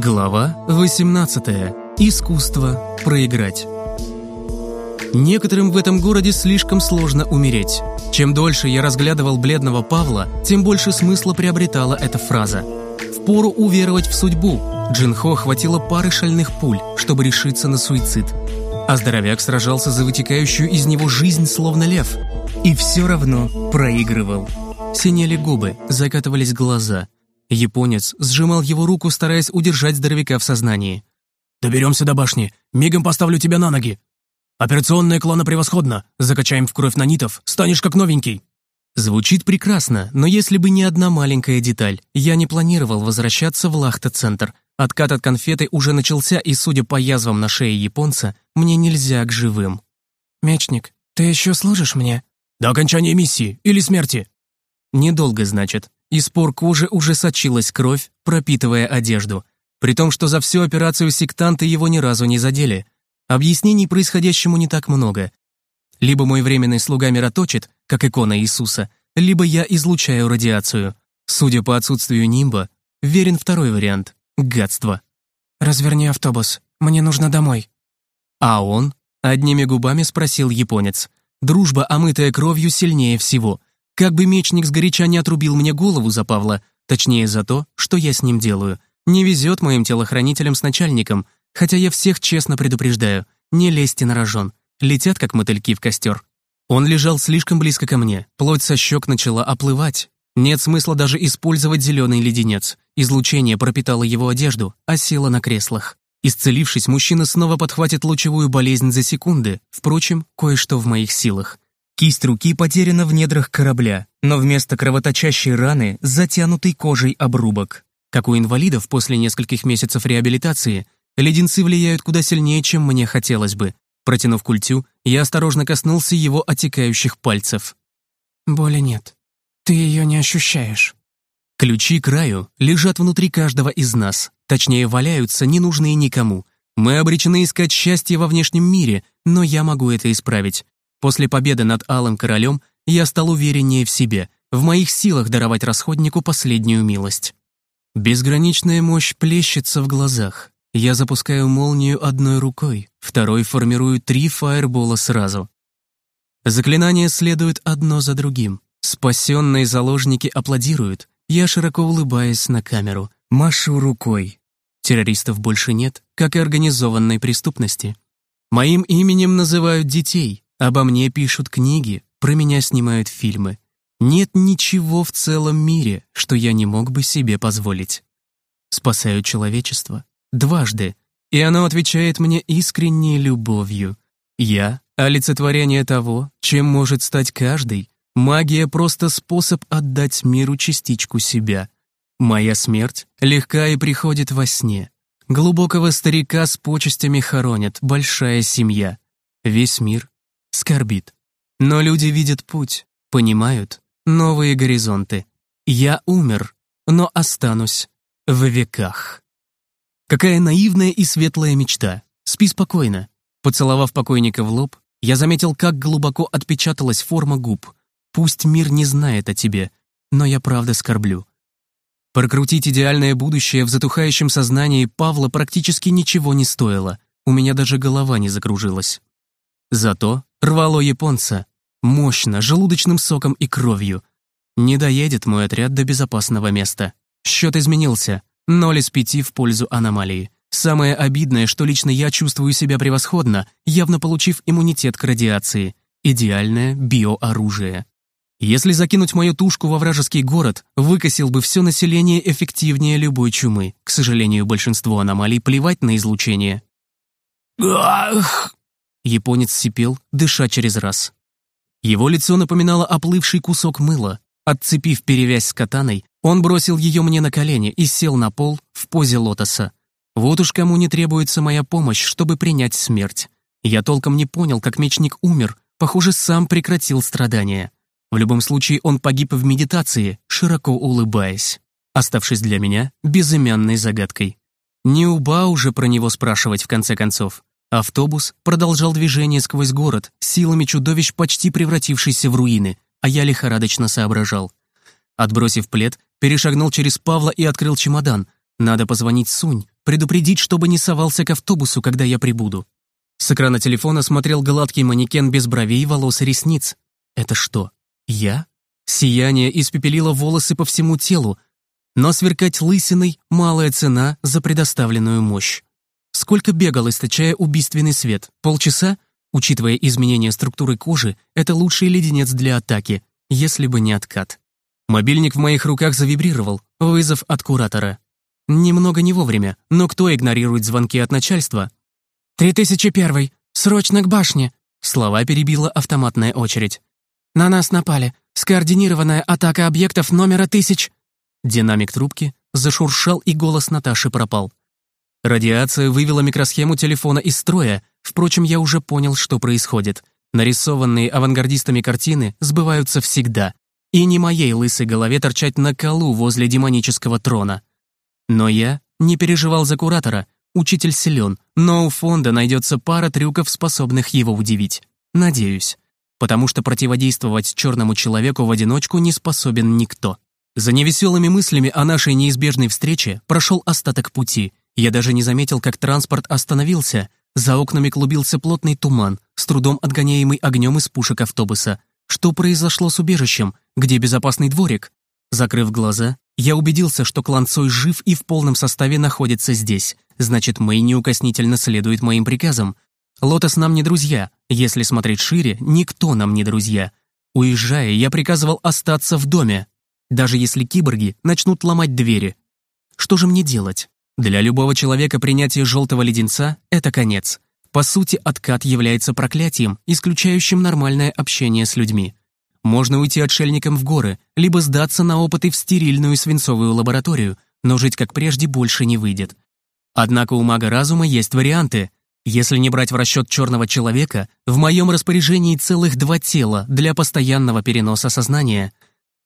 Глава 18. Искусство проиграть. Некоторым в этом городе слишком сложно умереть. Чем дольше я разглядывал бледного Павла, тем больше смысла приобретала эта фраза. Впору уверовать в судьбу. Джинхо хватило пары шальных пуль, чтобы решиться на суицид. А здоровяк сражался за вытекающую из него жизнь, словно лев. И все равно проигрывал. Синели губы, закатывались глаза – Японец сжимал его руку, стараясь удержать здоровяка в сознании. «Доберемся до башни, мигом поставлю тебя на ноги. Операционная клана превосходна, закачаем в кровь нанитов, станешь как новенький». Звучит прекрасно, но если бы не одна маленькая деталь, я не планировал возвращаться в Лахта-центр. Откат от конфеты уже начался, и, судя по язвам на шее японца, мне нельзя к живым. «Мечник, ты еще служишь мне?» «До окончания миссии или смерти». «Недолго, значит. Из пор кожи уже сочилась кровь, пропитывая одежду. При том, что за всю операцию сектанты его ни разу не задели. Объяснений происходящему не так много. Либо мой временный слуга мироточит, как икона Иисуса, либо я излучаю радиацию. Судя по отсутствию нимба, верен второй вариант — гадство. «Разверни автобус, мне нужно домой». А он одними губами спросил японец. Дружба, омытая кровью, сильнее всего — как бы мечник сгоряча не отрубил мне голову за Павла, точнее за то, что я с ним делаю. Не везет моим телохранителям с начальником, хотя я всех честно предупреждаю, не лезьте на рожон, летят как мотыльки в костер. Он лежал слишком близко ко мне, плоть со щек начала оплывать. Нет смысла даже использовать зеленый леденец. Излучение пропитало его одежду, а село на креслах. Исцелившись, мужчина снова подхватит лучевую болезнь за секунды. Впрочем, кое-что в моих силах. Кисть руки потеряна в недрах корабля, но вместо кровоточащей раны затянутый кожей обрубок. Как у инвалидов после нескольких месяцев реабилитации, леденцы влияют куда сильнее, чем мне хотелось бы. Протянув культю, я осторожно коснулся его отекающих пальцев. «Боли нет. Ты ее не ощущаешь». Ключи к раю лежат внутри каждого из нас, точнее, валяются, ненужные никому. Мы обречены искать счастье во внешнем мире, но я могу это исправить. После победы над Алым Королем я стал увереннее в себе, в моих силах даровать расходнику последнюю милость. Безграничная мощь плещется в глазах. Я запускаю молнию одной рукой, второй формирую три фаербола сразу. Заклинания следуют одно за другим. Спасенные заложники аплодируют. Я, широко улыбаясь на камеру, машу рукой. Террористов больше нет, как и организованной преступности. Моим именем называют детей, Обо мне пишут книги, про меня снимают фильмы. Нет ничего в целом мире, что я не мог бы себе позволить. Спасаю человечество. Дважды. И оно отвечает мне искренней любовью. Я — олицетворение того, чем может стать каждый. Магия — просто способ отдать миру частичку себя. Моя смерть легка и приходит во сне. Глубокого старика с почестями хоронят большая семья. Весь мир скорбит. Но люди видят путь, понимают новые горизонты. Я умер, но останусь в веках. Какая наивная и светлая мечта. Спи спокойно. Поцеловав покойника в лоб, я заметил, как глубоко отпечаталась форма губ. Пусть мир не знает о тебе, но я правда скорблю. Прокрутить идеальное будущее в затухающем сознании Павла практически ничего не стоило. У меня даже голова не закружилась. Зато рвало японца. Мощно, желудочным соком и кровью. Не доедет мой отряд до безопасного места. Счет изменился. Ноль из пяти в пользу аномалии. Самое обидное, что лично я чувствую себя превосходно, явно получив иммунитет к радиации. Идеальное биооружие. Если закинуть мою тушку во вражеский город, выкосил бы все население эффективнее любой чумы. К сожалению, большинство аномалий плевать на излучение. «Ах!» Японец сипел, дыша через раз. Его лицо напоминало оплывший кусок мыла. Отцепив перевязь с катаной, он бросил ее мне на колени и сел на пол в позе лотоса. Вот уж кому не требуется моя помощь, чтобы принять смерть. Я толком не понял, как мечник умер, похоже, сам прекратил страдания. В любом случае он погиб в медитации, широко улыбаясь, оставшись для меня безымянной загадкой. Не уба уже про него спрашивать в конце концов. Автобус продолжал движение сквозь город, силами чудовищ почти превратившийся в руины, а я лихорадочно соображал. Отбросив плед, перешагнул через Павла и открыл чемодан. Надо позвонить Сунь, предупредить, чтобы не совался к автобусу, когда я прибуду. С экрана телефона смотрел гладкий манекен без бровей, волос и ресниц. Это что, я? Сияние испепелило волосы по всему телу, но сверкать лысиной — малая цена за предоставленную мощь. Сколько бегал, источая убийственный свет? Полчаса? Учитывая изменение структуры кожи, это лучший леденец для атаки, если бы не откат. Мобильник в моих руках завибрировал, вызов от куратора. Немного не вовремя, но кто игнорирует звонки от начальства? «Три тысячи первый! Срочно к башне!» Слова перебила автоматная очередь. «На нас напали! Скоординированная атака объектов номера тысяч!» Динамик трубки зашуршал, и голос Наташи пропал. Радиация вывела микросхему телефона из строя, впрочем, я уже понял, что происходит. Нарисованные авангардистами картины сбываются всегда. И не моей лысой голове торчать на колу возле демонического трона. Но я не переживал за куратора. Учитель силен, но у фонда найдется пара трюков, способных его удивить. Надеюсь. Потому что противодействовать черному человеку в одиночку не способен никто. За невеселыми мыслями о нашей неизбежной встрече прошел остаток пути. Я даже не заметил, как транспорт остановился. За окнами клубился плотный туман, с трудом отгоняемый огнем из пушек автобуса. Что произошло с убежищем? Где безопасный дворик? Закрыв глаза, я убедился, что клан Цой жив и в полном составе находится здесь. Значит, Мэй неукоснительно следует моим приказам. Лотос нам не друзья. Если смотреть шире, никто нам не друзья. Уезжая, я приказывал остаться в доме, даже если киборги начнут ломать двери. Что же мне делать? Для любого человека принятие желтого леденца — это конец. По сути, откат является проклятием, исключающим нормальное общение с людьми. Можно уйти отшельником в горы, либо сдаться на опыты в стерильную свинцовую лабораторию, но жить как прежде больше не выйдет. Однако у мага разума есть варианты. Если не брать в расчет черного человека, в моем распоряжении целых два тела для постоянного переноса сознания.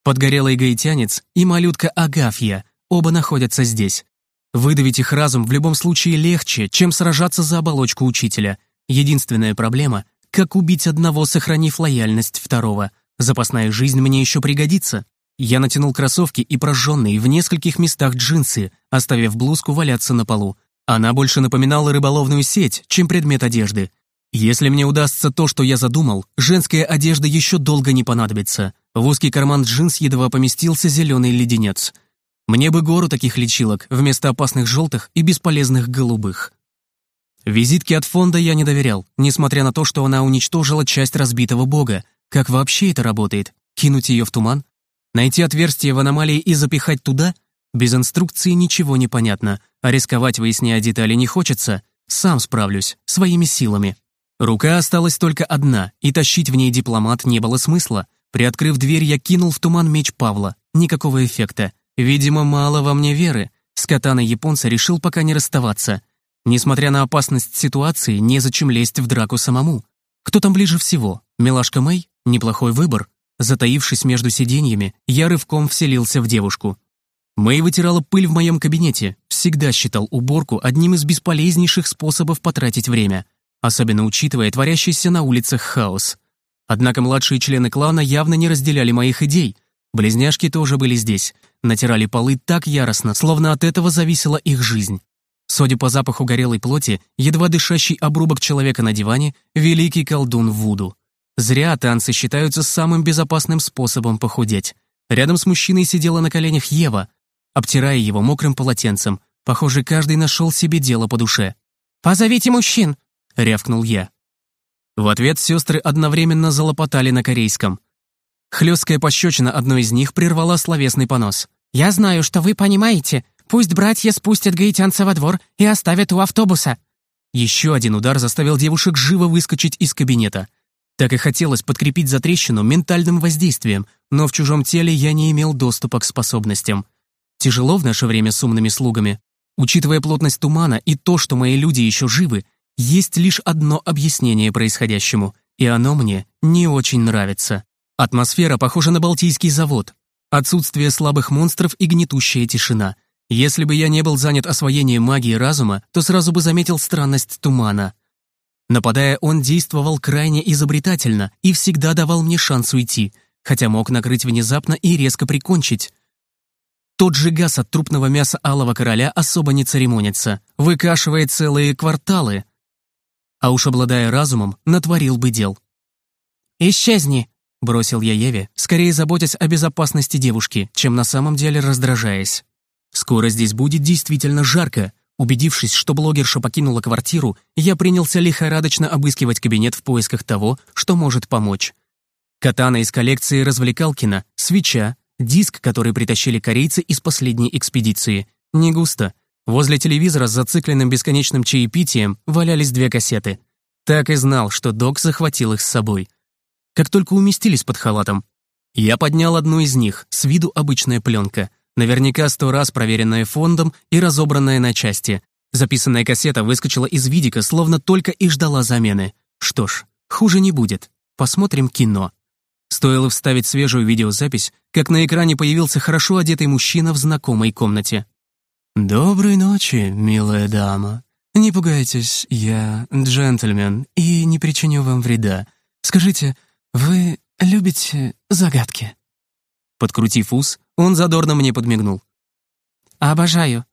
Подгорелый гаитянец и малютка Агафья оба находятся здесь. Выдавить их разум в любом случае легче, чем сражаться за оболочку учителя. Единственная проблема — как убить одного, сохранив лояльность второго — Запасная жизнь мне еще пригодится. Я натянул кроссовки и прожженные в нескольких местах джинсы, оставив блузку валяться на полу. Она больше напоминала рыболовную сеть, чем предмет одежды. Если мне удастся то, что я задумал, женская одежда еще долго не понадобится. В узкий карман джинс едва поместился зеленый леденец. Мне бы гору таких лечилок вместо опасных желтых и бесполезных голубых. Визитке от фонда я не доверял, несмотря на то, что она уничтожила часть разбитого бога, как вообще это работает? Кинуть ее в туман? Найти отверстие в аномалии и запихать туда? Без инструкции ничего не понятно, а рисковать, выясняя детали, не хочется. Сам справлюсь, своими силами. Рука осталась только одна, и тащить в ней дипломат не было смысла. Приоткрыв дверь, я кинул в туман меч Павла. Никакого эффекта. Видимо, мало во мне веры. С катаной японца решил пока не расставаться. Несмотря на опасность ситуации, незачем лезть в драку самому. Кто там ближе всего? Милашка Мэй? Неплохой выбор. Затаившись между сиденьями, я рывком вселился в девушку. Мэй вытирала пыль в моем кабинете, всегда считал уборку одним из бесполезнейших способов потратить время, особенно учитывая творящийся на улицах хаос. Однако младшие члены клана явно не разделяли моих идей. Близняшки тоже были здесь, натирали полы так яростно, словно от этого зависела их жизнь. Судя по запаху горелой плоти, едва дышащий обрубок человека на диване — великий колдун Вуду. Зря танцы считаются самым безопасным способом похудеть. Рядом с мужчиной сидела на коленях Ева, обтирая его мокрым полотенцем. Похоже, каждый нашел себе дело по душе. «Позовите мужчин!» — рявкнул я. В ответ сестры одновременно залопотали на корейском. Хлесткая пощечина одной из них прервала словесный понос. «Я знаю, что вы понимаете. Пусть братья спустят гаитянца во двор и оставят у автобуса». Еще один удар заставил девушек живо выскочить из кабинета — так и хотелось подкрепить затрещину ментальным воздействием, но в чужом теле я не имел доступа к способностям. Тяжело в наше время с умными слугами. Учитывая плотность тумана и то, что мои люди еще живы, есть лишь одно объяснение происходящему, и оно мне не очень нравится. Атмосфера похожа на Балтийский завод. Отсутствие слабых монстров и гнетущая тишина. Если бы я не был занят освоением магии разума, то сразу бы заметил странность тумана. Нападая, он действовал крайне изобретательно и всегда давал мне шанс уйти, хотя мог накрыть внезапно и резко прикончить. Тот же газ от трупного мяса алого короля особо не церемонится, выкашивает целые кварталы. А уж обладая разумом, натворил бы дел. «Исчезни!» — бросил я Еве, скорее заботясь о безопасности девушки, чем на самом деле раздражаясь. Скоро здесь будет действительно жарко. Убедившись, что блогерша покинула квартиру, я принялся лихорадочно обыскивать кабинет в поисках того, что может помочь. Катана из коллекции развлекалкина, свеча, диск, который притащили корейцы из последней экспедиции. Не густо. Возле телевизора с зацикленным бесконечным чаепитием валялись две кассеты. Так и знал, что док захватил их с собой. Как только уместились под халатом, я поднял одну из них, с виду обычная пленка, наверняка сто раз проверенная фондом и разобранная на части. Записанная кассета выскочила из видика, словно только и ждала замены. Что ж, хуже не будет. Посмотрим кино. Стоило вставить свежую видеозапись, как на экране появился хорошо одетый мужчина в знакомой комнате. «Доброй ночи, милая дама. Не пугайтесь, я джентльмен и не причиню вам вреда. Скажите, вы любите загадки?» Подкрутив ус, он задорно мне подмигнул. «Обожаю».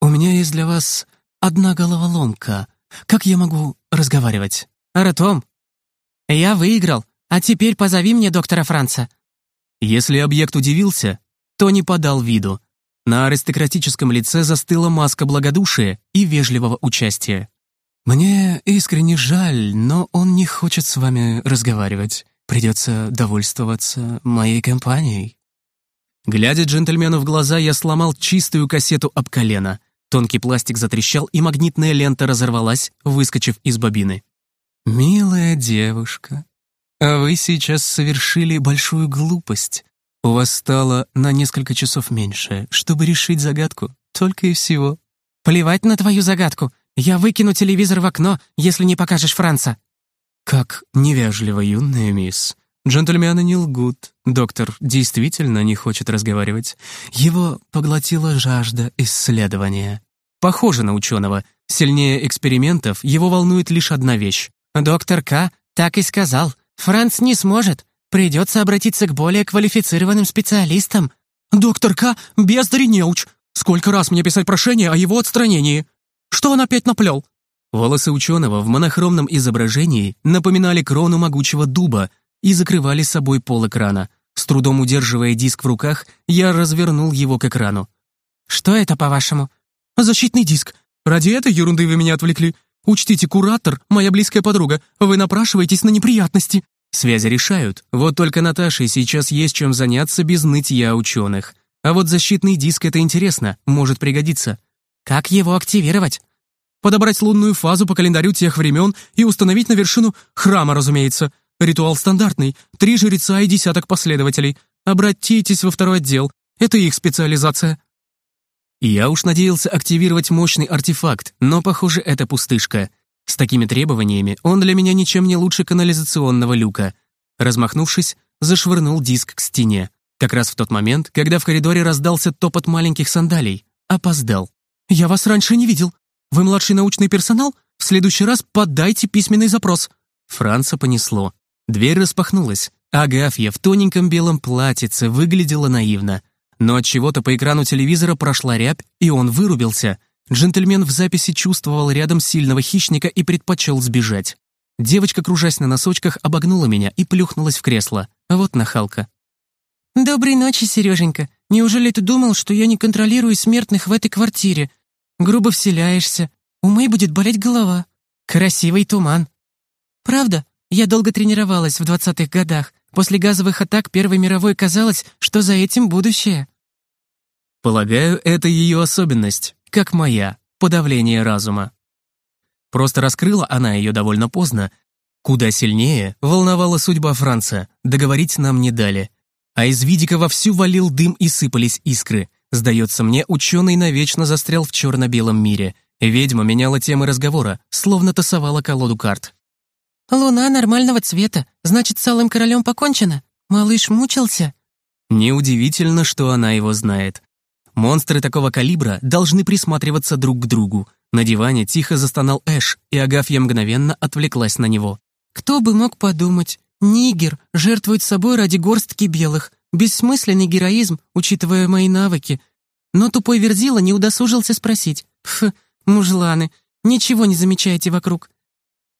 «У меня есть для вас одна головоломка. Как я могу разговаривать?» «Артом, я выиграл. А теперь позови мне доктора Франца». Если объект удивился, то не подал виду. На аристократическом лице застыла маска благодушия и вежливого участия. «Мне искренне жаль, но он не хочет с вами разговаривать. Придется довольствоваться моей компанией». Глядя джентльмену в глаза, я сломал чистую кассету об колено. Тонкий пластик затрещал, и магнитная лента разорвалась, выскочив из бобины. «Милая девушка, а вы сейчас совершили большую глупость. У вас стало на несколько часов меньше, чтобы решить загадку. Только и всего. Плевать на твою загадку. Я выкину телевизор в окно, если не покажешь Франца. Как невежливо, юная мисс. Джентльмены не лгут. Доктор действительно не хочет разговаривать. Его поглотила жажда исследования. Похоже на ученого. Сильнее экспериментов его волнует лишь одна вещь. Доктор К. так и сказал — Франц не сможет. Придется обратиться к более квалифицированным специалистам. Доктор К. — бездарь неуч. Сколько раз мне писать прошение о его отстранении? Что он опять наплел? Волосы ученого в монохромном изображении напоминали крону могучего дуба и закрывали собой пол экрана. С трудом удерживая диск в руках, я развернул его к экрану. «Что это, по-вашему?» «Защитный диск. Ради этой ерунды вы меня отвлекли. Учтите, куратор — моя близкая подруга. Вы напрашиваетесь на неприятности». Связи решают. Вот только Наташе сейчас есть чем заняться без нытья ученых. А вот защитный диск — это интересно, может пригодиться. Как его активировать? Подобрать лунную фазу по календарю тех времен и установить на вершину храма, разумеется. Ритуал стандартный. Три жреца и десяток последователей. Обратитесь во второй отдел. Это их специализация. Я уж надеялся активировать мощный артефакт, но, похоже, это пустышка. С такими требованиями он для меня ничем не лучше канализационного люка. Размахнувшись, зашвырнул диск к стене. Как раз в тот момент, когда в коридоре раздался топот маленьких сандалий. Опоздал. «Я вас раньше не видел. Вы младший научный персонал? В следующий раз подайте письменный запрос». Франца понесло. Дверь распахнулась. Агафья в тоненьком белом платьице выглядела наивно. Но от чего-то по экрану телевизора прошла рябь, и он вырубился. Джентльмен в записи чувствовал рядом сильного хищника и предпочел сбежать. Девочка, кружась на носочках, обогнула меня и плюхнулась в кресло. Вот нахалка. «Доброй ночи, Сереженька. Неужели ты думал, что я не контролирую смертных в этой квартире? Грубо вселяешься. У Мэй будет болеть голова. Красивый туман. Правда, я долго тренировалась в двадцатых годах. После газовых атак Первой мировой казалось, что за этим будущее. Полагаю, это ее особенность, как моя, подавление разума. Просто раскрыла она ее довольно поздно. Куда сильнее волновала судьба Франца, договорить нам не дали. А из видика вовсю валил дым и сыпались искры. Сдается мне, ученый навечно застрял в черно-белом мире. Ведьма меняла темы разговора, словно тасовала колоду карт. «Луна нормального цвета, значит, с Алым Королем покончено? Малыш мучился?» Неудивительно, что она его знает. Монстры такого калибра должны присматриваться друг к другу. На диване тихо застонал Эш, и Агафья мгновенно отвлеклась на него. «Кто бы мог подумать? Нигер жертвует собой ради горстки белых. Бессмысленный героизм, учитывая мои навыки. Но тупой Верзила не удосужился спросить. Ф, мужланы, ничего не замечаете вокруг.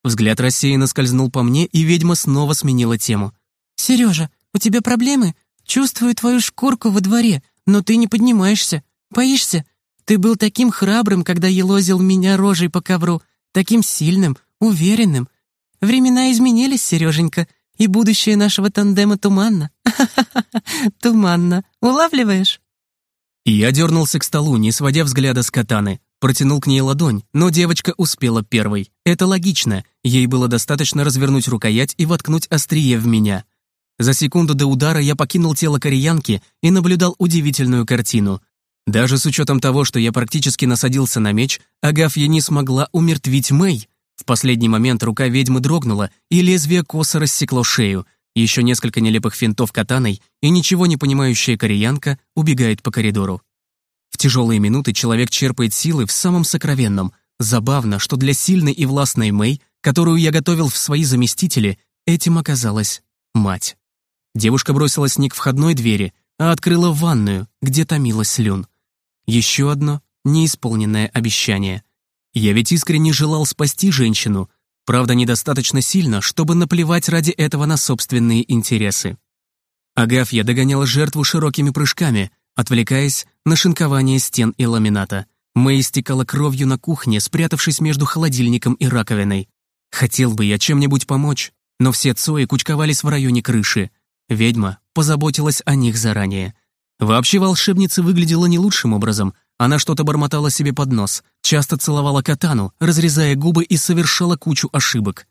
Взгляд рассеянно скользнул по мне, и ведьма снова сменила тему. «Сережа, у тебя проблемы? Чувствую твою шкурку во дворе, но ты не поднимаешься. Боишься? Ты был таким храбрым, когда елозил меня рожей по ковру, таким сильным, уверенным. Времена изменились, Сереженька, и будущее нашего тандема туманно. Туманно. Улавливаешь?» Я дернулся к столу, не сводя взгляда с катаны. Протянул к ней ладонь, но девочка успела первой. Это логично, ей было достаточно развернуть рукоять и воткнуть острие в меня. За секунду до удара я покинул тело кореянки и наблюдал удивительную картину. Даже с учетом того, что я практически насадился на меч, Агафья не смогла умертвить Мэй. В последний момент рука ведьмы дрогнула, и лезвие косо рассекло шею. Еще несколько нелепых финтов катаной, и ничего не понимающая кореянка убегает по коридору. В тяжелые минуты человек черпает силы в самом сокровенном. Забавно, что для сильной и властной Мэй, которую я готовил в свои заместители, этим оказалась мать. Девушка бросилась не к входной двери, а открыла ванную, где томилась Люн. Еще одно неисполненное обещание. Я ведь искренне желал спасти женщину, правда, недостаточно сильно, чтобы наплевать ради этого на собственные интересы. Агафья догоняла жертву широкими прыжками, отвлекаясь на шинкование стен и ламината. Мэй истекала кровью на кухне, спрятавшись между холодильником и раковиной. Хотел бы я чем-нибудь помочь, но все Цои кучковались в районе крыши. Ведьма позаботилась о них заранее. Вообще волшебница выглядела не лучшим образом. Она что-то бормотала себе под нос, часто целовала катану, разрезая губы и совершала кучу ошибок.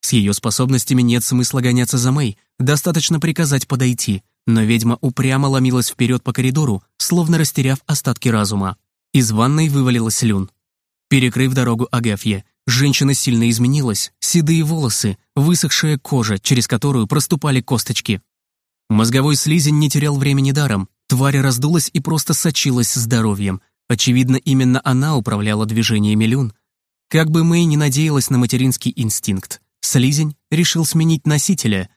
С ее способностями нет смысла гоняться за Мэй, достаточно приказать подойти. Но ведьма упрямо ломилась вперед по коридору, словно растеряв остатки разума. Из ванной вывалилась Люн. Перекрыв дорогу Агафье, женщина сильно изменилась, седые волосы, высохшая кожа, через которую проступали косточки. Мозговой слизень не терял времени даром, тварь раздулась и просто сочилась здоровьем. Очевидно, именно она управляла движениями Люн. Как бы Мэй не надеялась на материнский инстинкт, слизень решил сменить носителя,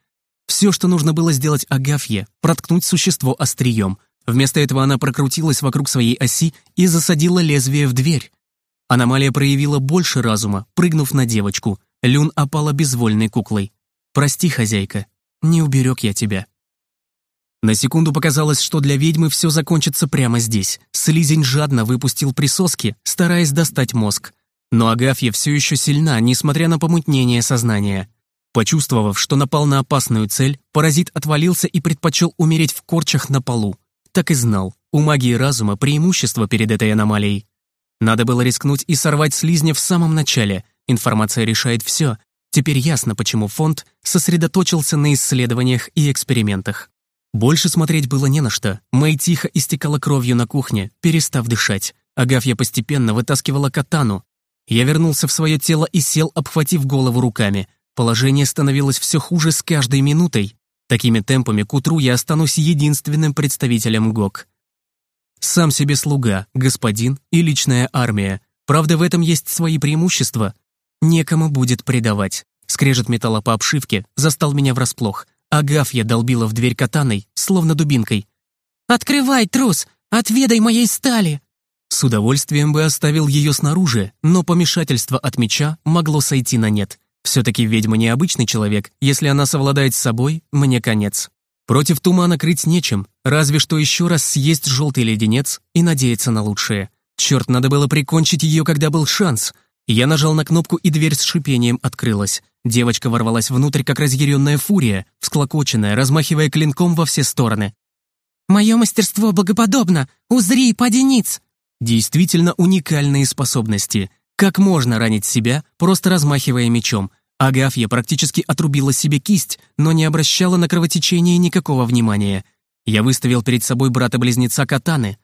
все, что нужно было сделать Агафье, проткнуть существо острием. Вместо этого она прокрутилась вокруг своей оси и засадила лезвие в дверь. Аномалия проявила больше разума, прыгнув на девочку. Люн опала безвольной куклой. «Прости, хозяйка, не уберег я тебя». На секунду показалось, что для ведьмы все закончится прямо здесь. Слизень жадно выпустил присоски, стараясь достать мозг. Но Агафья все еще сильна, несмотря на помутнение сознания. Почувствовав, что напал на опасную цель, паразит отвалился и предпочел умереть в корчах на полу. Так и знал, у магии разума преимущество перед этой аномалией. Надо было рискнуть и сорвать слизня в самом начале. Информация решает все. Теперь ясно, почему фонд сосредоточился на исследованиях и экспериментах. Больше смотреть было не на что. Мэй тихо истекала кровью на кухне, перестав дышать. Агафья постепенно вытаскивала катану. Я вернулся в свое тело и сел, обхватив голову руками — Положение становилось все хуже с каждой минутой. Такими темпами к утру я останусь единственным представителем ГОК. Сам себе слуга, господин и личная армия. Правда, в этом есть свои преимущества. Некому будет предавать. Скрежет металла по обшивке застал меня врасплох. Агафья долбила в дверь катаной, словно дубинкой. «Открывай, трус! Отведай моей стали!» С удовольствием бы оставил ее снаружи, но помешательство от меча могло сойти на нет. Все-таки ведьма не обычный человек. Если она совладает с собой, мне конец. Против тумана крыть нечем, разве что еще раз съесть желтый леденец и надеяться на лучшее. Черт, надо было прикончить ее, когда был шанс. Я нажал на кнопку, и дверь с шипением открылась. Девочка ворвалась внутрь, как разъяренная фурия, всклокоченная, размахивая клинком во все стороны. «Мое мастерство богоподобно! Узри, падениц!» Действительно уникальные способности. Как можно ранить себя, просто размахивая мечом? Агафья практически отрубила себе кисть, но не обращала на кровотечение никакого внимания. Я выставил перед собой брата-близнеца Катаны.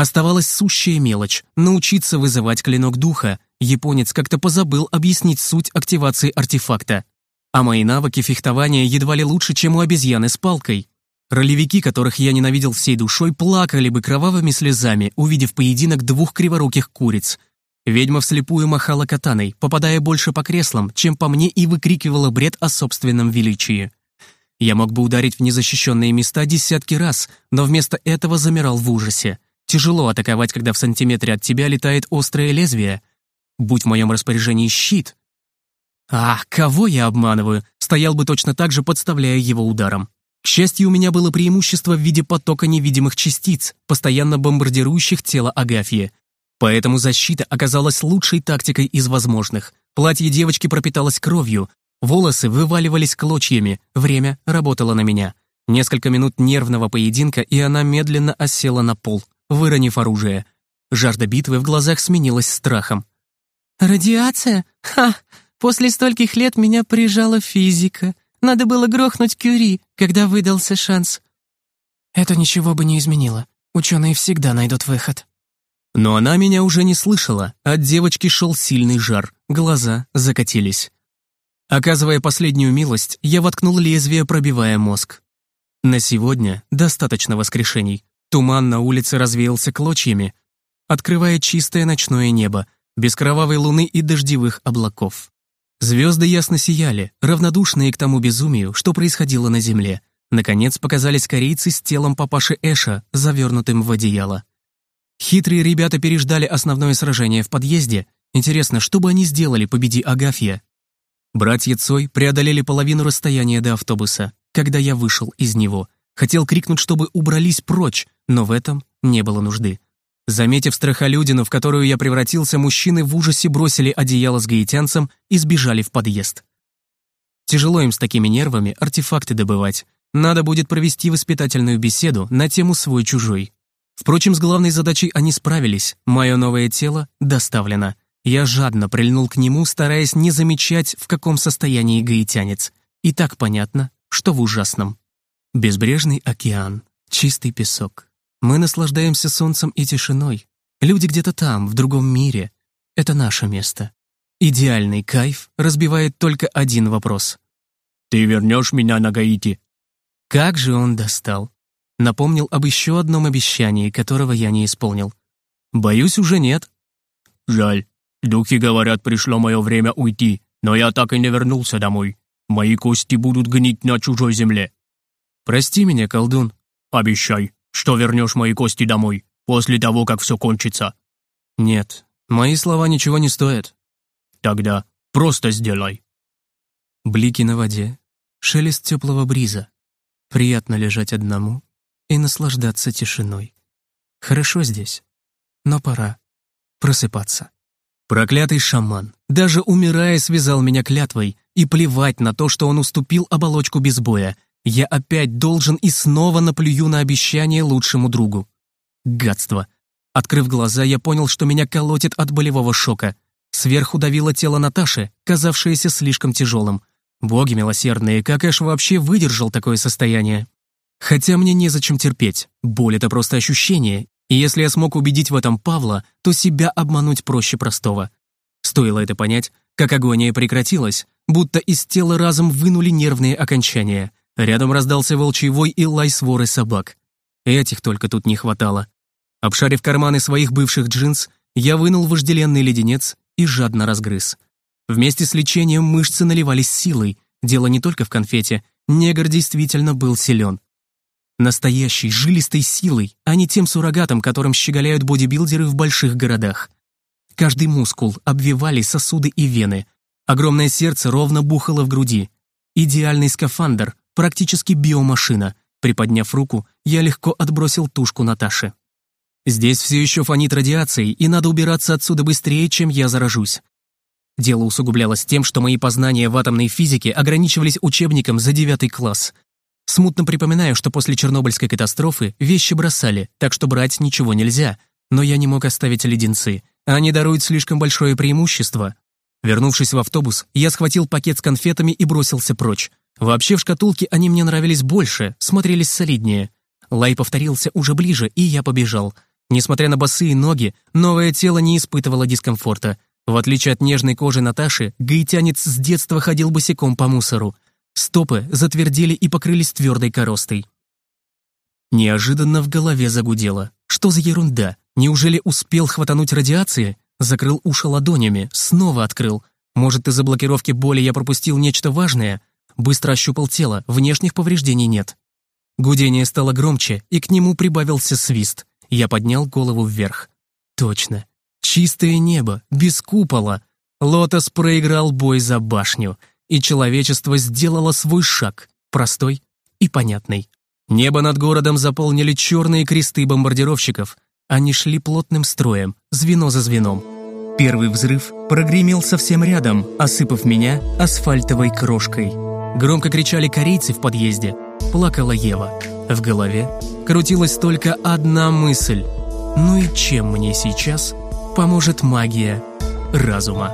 Оставалась сущая мелочь — научиться вызывать клинок духа. Японец как-то позабыл объяснить суть активации артефакта. А мои навыки фехтования едва ли лучше, чем у обезьяны с палкой. Ролевики, которых я ненавидел всей душой, плакали бы кровавыми слезами, увидев поединок двух криворуких куриц — Ведьма вслепую махала катаной, попадая больше по креслам, чем по мне, и выкрикивала бред о собственном величии. Я мог бы ударить в незащищенные места десятки раз, но вместо этого замирал в ужасе. Тяжело атаковать, когда в сантиметре от тебя летает острое лезвие. Будь в моем распоряжении щит. Ах, кого я обманываю? Стоял бы точно так же, подставляя его ударом. К счастью, у меня было преимущество в виде потока невидимых частиц, постоянно бомбардирующих тело Агафьи. Поэтому защита оказалась лучшей тактикой из возможных. Платье девочки пропиталось кровью, волосы вываливались клочьями, время работало на меня. Несколько минут нервного поединка, и она медленно осела на пол, выронив оружие. Жажда битвы в глазах сменилась страхом. «Радиация? Ха! После стольких лет меня прижала физика. Надо было грохнуть Кюри, когда выдался шанс». «Это ничего бы не изменило. Ученые всегда найдут выход». Но она меня уже не слышала, от девочки шел сильный жар, глаза закатились. Оказывая последнюю милость, я воткнул лезвие, пробивая мозг. На сегодня достаточно воскрешений. Туман на улице развеялся клочьями, открывая чистое ночное небо, без кровавой луны и дождевых облаков. Звезды ясно сияли, равнодушные к тому безумию, что происходило на земле. Наконец показались корейцы с телом папаши Эша, завернутым в одеяло. Хитрые ребята переждали основное сражение в подъезде. Интересно, что бы они сделали, победи Агафья? Братья Цой преодолели половину расстояния до автобуса, когда я вышел из него. Хотел крикнуть, чтобы убрались прочь, но в этом не было нужды. Заметив страхолюдину, в которую я превратился, мужчины в ужасе бросили одеяло с гаитянцем и сбежали в подъезд. Тяжело им с такими нервами артефакты добывать. Надо будет провести воспитательную беседу на тему «свой-чужой». Впрочем, с главной задачей они справились. Мое новое тело доставлено. Я жадно прильнул к нему, стараясь не замечать, в каком состоянии гаитянец. И так понятно, что в ужасном. Безбрежный океан, чистый песок. Мы наслаждаемся солнцем и тишиной. Люди где-то там, в другом мире. Это наше место. Идеальный кайф разбивает только один вопрос. «Ты вернешь меня на Гаити?» Как же он достал. Напомнил об еще одном обещании, которого я не исполнил. Боюсь, уже нет. Жаль. Духи говорят, пришло мое время уйти, но я так и не вернулся домой. Мои кости будут гнить на чужой земле. «Прости меня, колдун». «Обещай, что вернешь мои кости домой, после того, как все кончится». «Нет, мои слова ничего не стоят». «Тогда просто сделай». Блики на воде, шелест теплого бриза. Приятно лежать одному и наслаждаться тишиной. Хорошо здесь, но пора просыпаться. Проклятый шаман, даже умирая, связал меня клятвой, и плевать на то, что он уступил оболочку без боя — я опять должен и снова наплюю на обещание лучшему другу. Гадство. Открыв глаза, я понял, что меня колотит от болевого шока. Сверху давило тело Наташи, казавшееся слишком тяжелым. Боги милосердные, как Эш вообще выдержал такое состояние? Хотя мне незачем терпеть. Боль — это просто ощущение. И если я смог убедить в этом Павла, то себя обмануть проще простого. Стоило это понять, как агония прекратилась, будто из тела разом вынули нервные окончания — Рядом раздался волчий вой и лай своры собак. Этих только тут не хватало. Обшарив карманы своих бывших джинс, я вынул вожделенный леденец и жадно разгрыз. Вместе с лечением мышцы наливались силой. Дело не только в конфете. Негр действительно был силен. Настоящей, жилистой силой, а не тем суррогатом, которым щеголяют бодибилдеры в больших городах. Каждый мускул обвивали сосуды и вены. Огромное сердце ровно бухало в груди. Идеальный скафандр, практически биомашина. Приподняв руку, я легко отбросил тушку Наташи. Здесь все еще фонит радиацией, и надо убираться отсюда быстрее, чем я заражусь. Дело усугублялось тем, что мои познания в атомной физике ограничивались учебником за девятый класс. Смутно припоминаю, что после Чернобыльской катастрофы вещи бросали, так что брать ничего нельзя, но я не мог оставить леденцы. Они даруют слишком большое преимущество. Вернувшись в автобус, я схватил пакет с конфетами и бросился прочь. Вообще в шкатулке они мне нравились больше, смотрелись солиднее. Лай повторился уже ближе, и я побежал. Несмотря на босые ноги, новое тело не испытывало дискомфорта. В отличие от нежной кожи Наташи, гаитянец с детства ходил босиком по мусору. Стопы затвердели и покрылись твердой коростой. Неожиданно в голове загудело. Что за ерунда? Неужели успел хватануть радиации? Закрыл уши ладонями, снова открыл. Может, из-за блокировки боли я пропустил нечто важное? Быстро ощупал тело, внешних повреждений нет. Гудение стало громче, и к нему прибавился свист. Я поднял голову вверх. Точно. Чистое небо, без купола. Лотос проиграл бой за башню, и человечество сделало свой шаг, простой и понятный. Небо над городом заполнили черные кресты бомбардировщиков. Они шли плотным строем, звено за звеном. Первый взрыв прогремел совсем рядом, осыпав меня асфальтовой крошкой. Громко кричали корейцы в подъезде, плакала Ева. В голове крутилась только одна мысль. Ну и чем мне сейчас поможет магия разума?